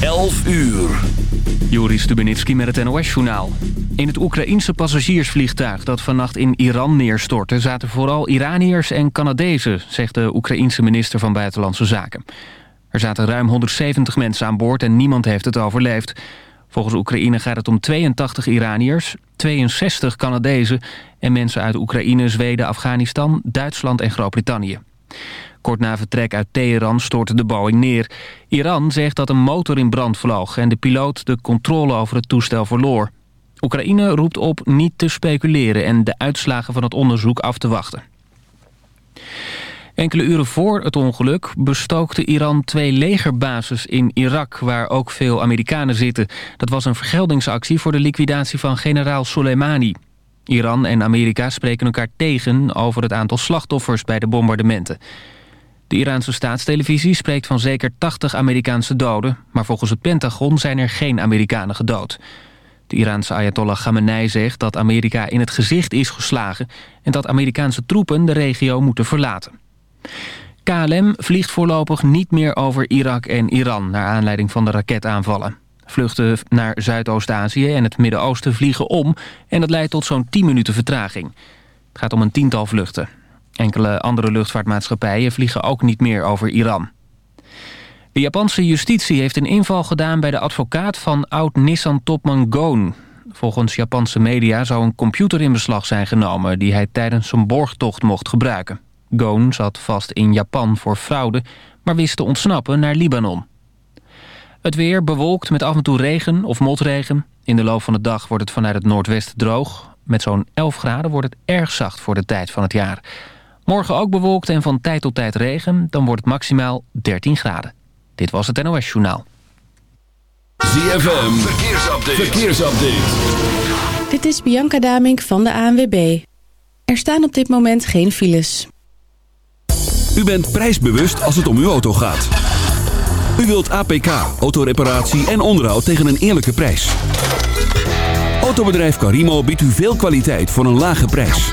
11 uur. Joris Stubenitski met het NOS-journaal. In het Oekraïense passagiersvliegtuig dat vannacht in Iran neerstortte... zaten vooral Iraniërs en Canadezen, zegt de Oekraïense minister van Buitenlandse Zaken. Er zaten ruim 170 mensen aan boord en niemand heeft het overleefd. Volgens Oekraïne gaat het om 82 Iraniërs, 62 Canadezen... en mensen uit Oekraïne, Zweden, Afghanistan, Duitsland en Groot-Brittannië. Kort na vertrek uit Teheran stortte de Boeing neer. Iran zegt dat een motor in brand vloog... en de piloot de controle over het toestel verloor. Oekraïne roept op niet te speculeren... en de uitslagen van het onderzoek af te wachten. Enkele uren voor het ongeluk bestookte Iran twee legerbases in Irak... waar ook veel Amerikanen zitten. Dat was een vergeldingsactie voor de liquidatie van generaal Soleimani. Iran en Amerika spreken elkaar tegen over het aantal slachtoffers bij de bombardementen. De Iraanse staatstelevisie spreekt van zeker 80 Amerikaanse doden... maar volgens het Pentagon zijn er geen Amerikanen gedood. De Iraanse Ayatollah Khamenei zegt dat Amerika in het gezicht is geslagen... en dat Amerikaanse troepen de regio moeten verlaten. KLM vliegt voorlopig niet meer over Irak en Iran... naar aanleiding van de raketaanvallen. Vluchten naar Zuidoost-Azië en het Midden-Oosten vliegen om... en dat leidt tot zo'n 10 minuten vertraging. Het gaat om een tiental vluchten. Enkele andere luchtvaartmaatschappijen vliegen ook niet meer over Iran. De Japanse justitie heeft een inval gedaan bij de advocaat van oud-Nissan-topman Goon. Volgens Japanse media zou een computer in beslag zijn genomen... die hij tijdens zijn borgtocht mocht gebruiken. Goon zat vast in Japan voor fraude, maar wist te ontsnappen naar Libanon. Het weer bewolkt met af en toe regen of motregen. In de loop van de dag wordt het vanuit het noordwesten droog. Met zo'n 11 graden wordt het erg zacht voor de tijd van het jaar. Morgen ook bewolkt en van tijd tot tijd regen. Dan wordt het maximaal 13 graden. Dit was het NOS Journaal. ZFM, verkeersupdate. verkeersupdate. Dit is Bianca Damink van de ANWB. Er staan op dit moment geen files. U bent prijsbewust als het om uw auto gaat. U wilt APK, autoreparatie en onderhoud tegen een eerlijke prijs. Autobedrijf Carimo biedt u veel kwaliteit voor een lage prijs.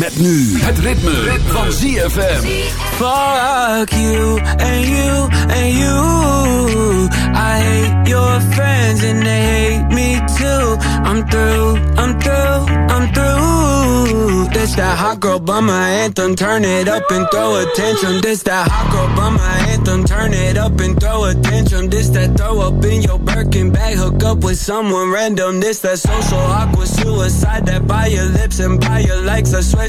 Met nu het ritme, van ZFM. Fuck you and you and you. I hate your friends and they hate me too. I'm through, I'm through, I'm through. This that hot girl bummer anthem. Turn it up and throw attention. This that hot girl bummer anthem. Turn it up and throw attention. This that throw up in your Birkin bag. Hook up with someone random. This that social awkward suicide. That by your lips and by your likes. I swear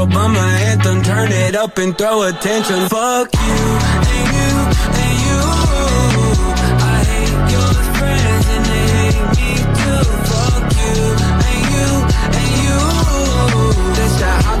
Obama anthem. Turn it up and throw attention. Fuck you and you and you. I hate your friends and they hate me too. Fuck you and you and you. That's that hot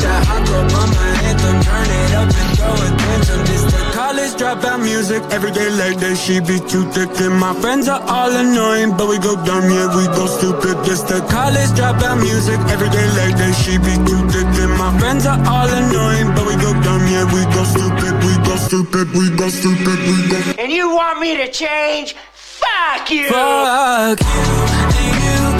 This that hot girl bummer anthem. Turn it up and throw attention. This the college dropout music. Every day that she be too thick. And my friends are all annoying, but we go dumb, yeah, we go stupid. This the college dropout music. Every day that she be too thick. And my friends are all annoying, but we go dumb, yeah, we go stupid, we go stupid, we go stupid, we go. And you want me to change? Fuck you! Fuck you and you.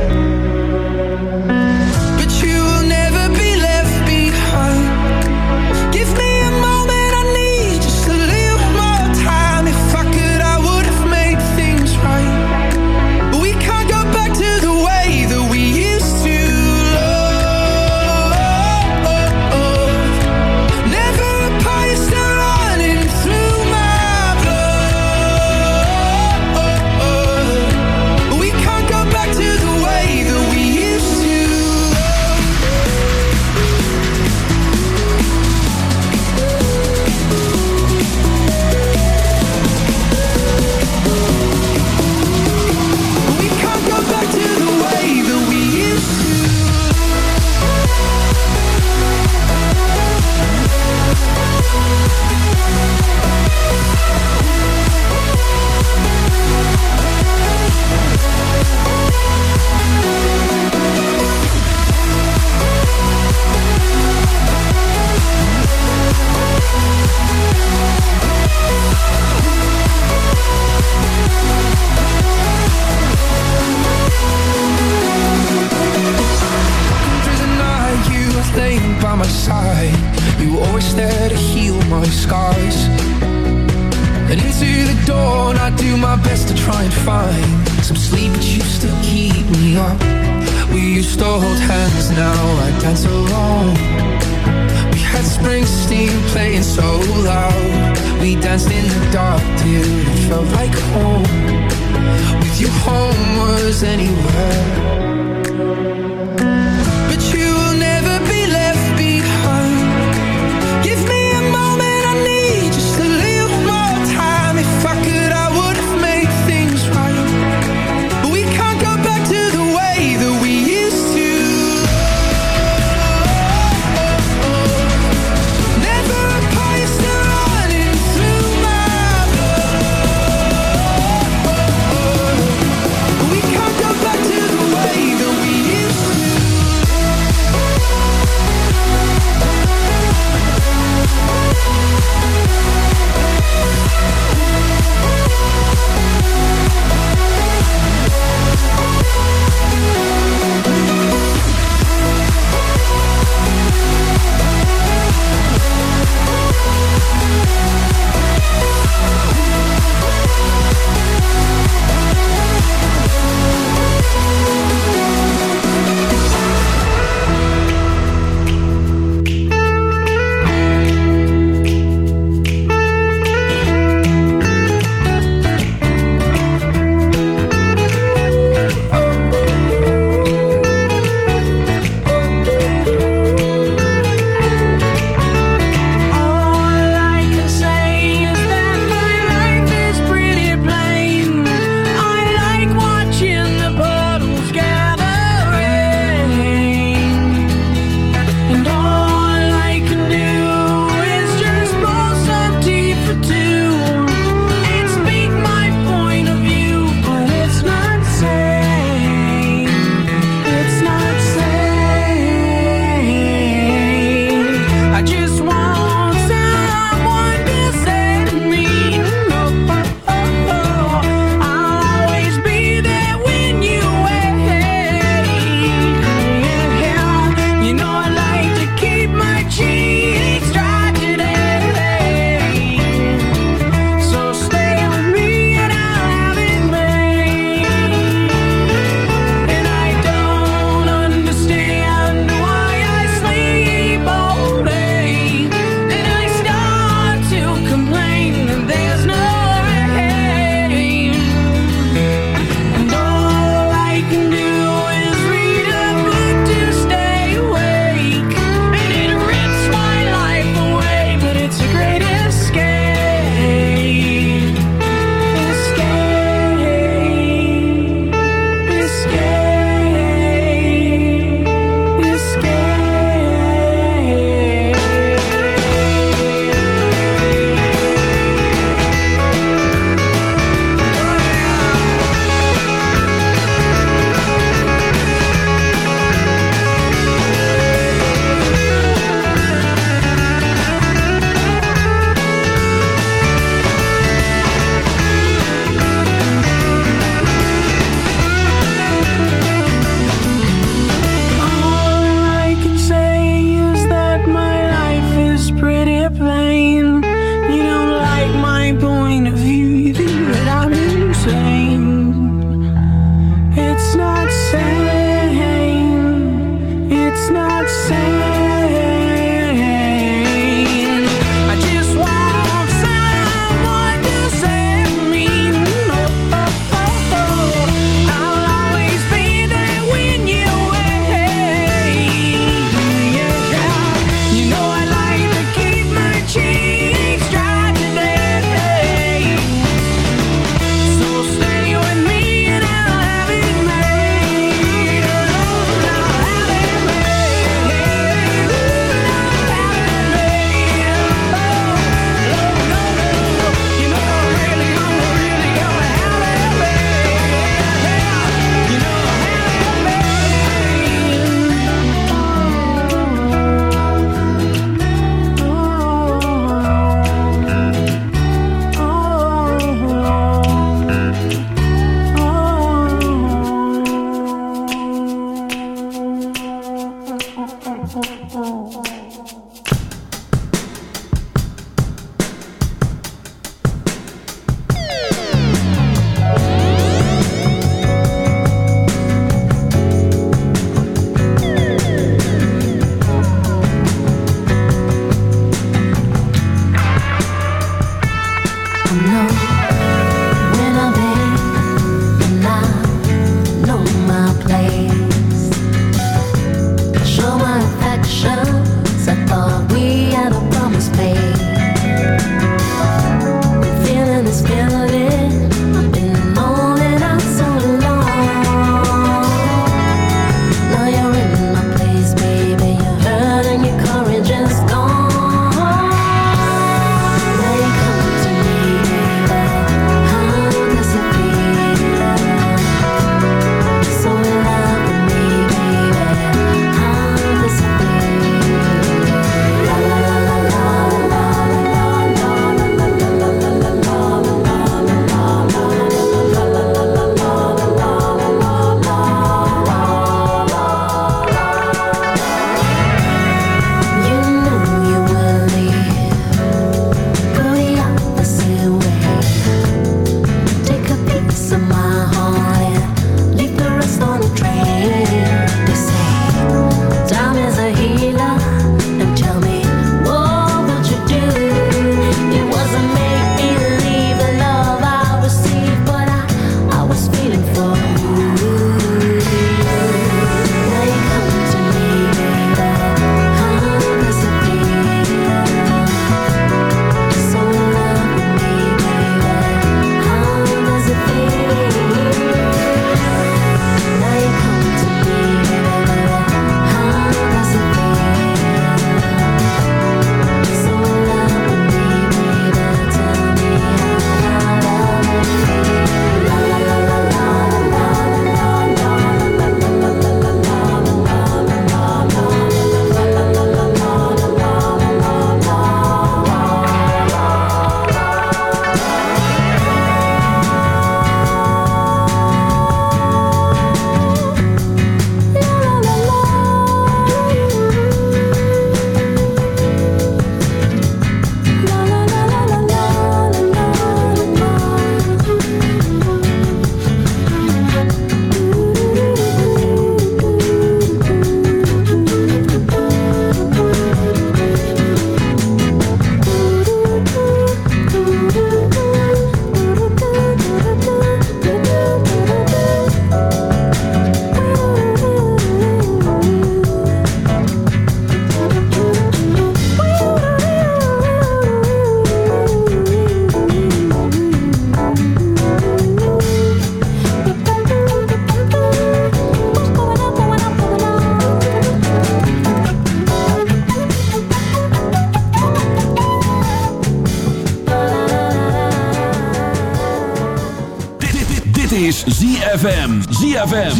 ZFM. ZFM.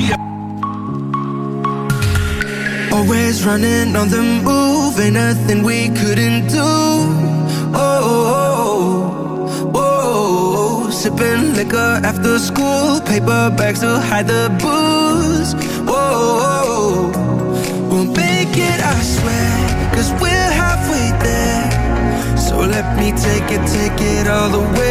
Always running on the move, ain't nothing we couldn't do. Oh, oh, oh, oh. sipping liquor after school, paper bags to hide the booze. Whoa, we'll make it, I swear, we're halfway there. So let me take it, take it all the way.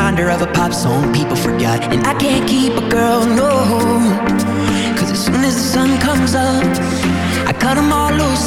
reminder of a pop song people forgot. And I can't keep a girl, no. Cause as soon as the sun comes up, I cut them loose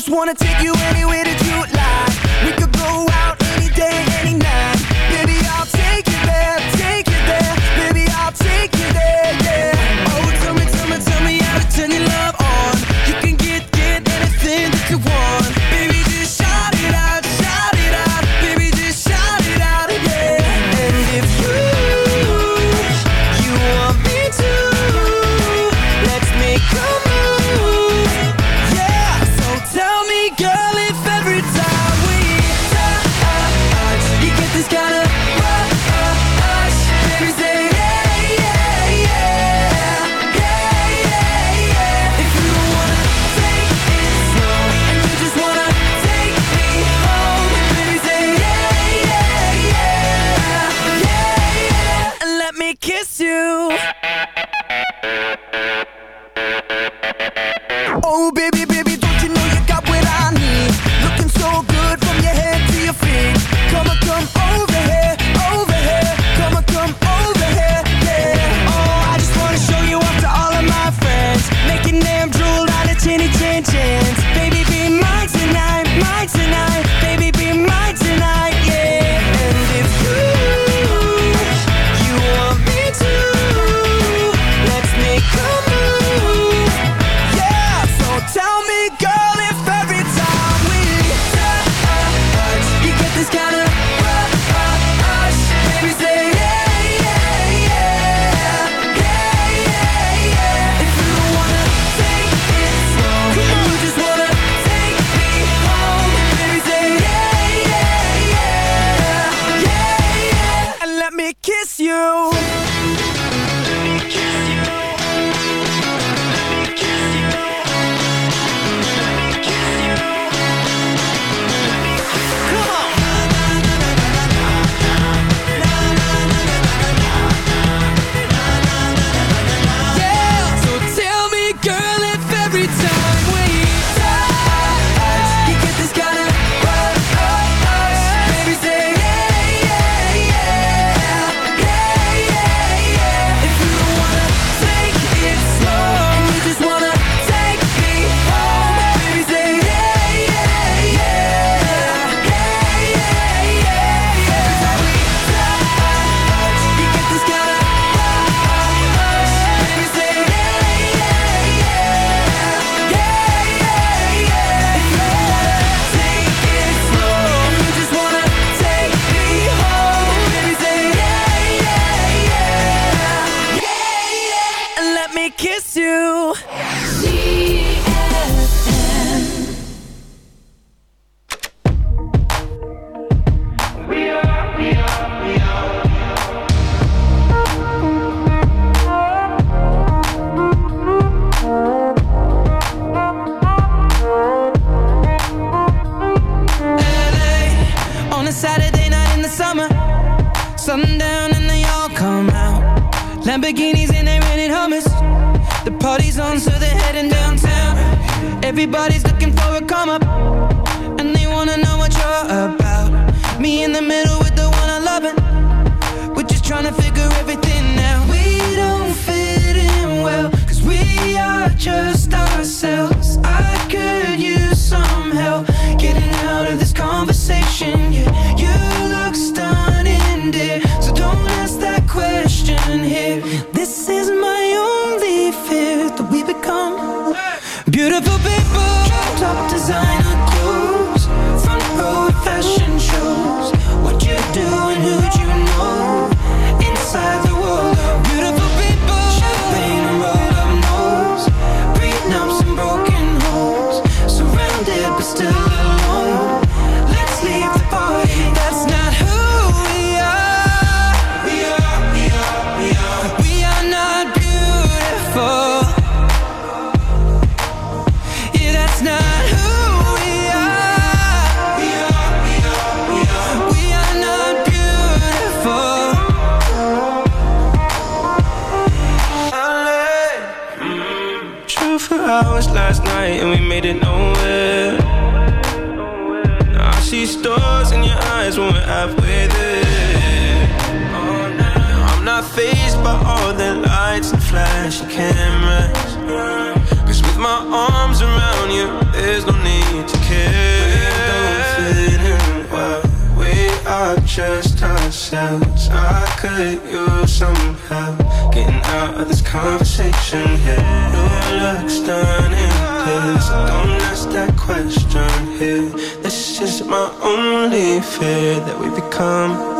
just wanna take you anywhere that you like. We could go out any day, any night. I could use some help getting out of this conversation here. Your looks stunning, please don't ask that question here. This is my only fear that we become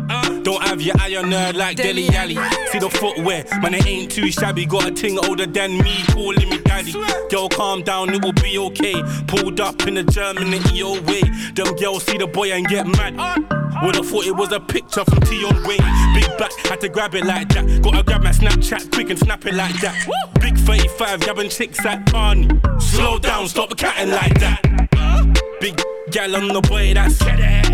don't have your eye on her like Dele Alli. See the footwear, man, it ain't too shabby. Got a ting older than me, calling me daddy. Girl, calm down, it will be okay. Pulled up in the German EO way. Them girls see the boy and get mad. Would've thought it was a picture from Tion Wayne. Big back, had to grab it like that. Gotta grab my Snapchat quick and snap it like that. Big 35, grabbing chicks at Barney. Slow down, stop catting like that. Big gal on the boy, that's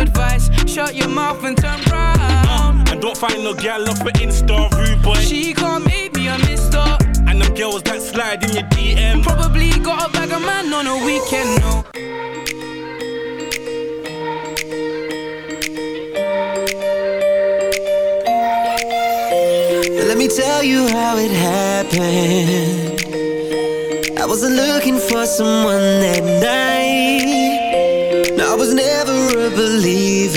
advice. Shut your mouth and turn round. Uh, and don't find no gal off an Insta rude boy. She can't make me a mister. And them girls that slide in your DM. Probably got a bag of man on a weekend, no. Let me tell you how it happened. I wasn't looking for someone that night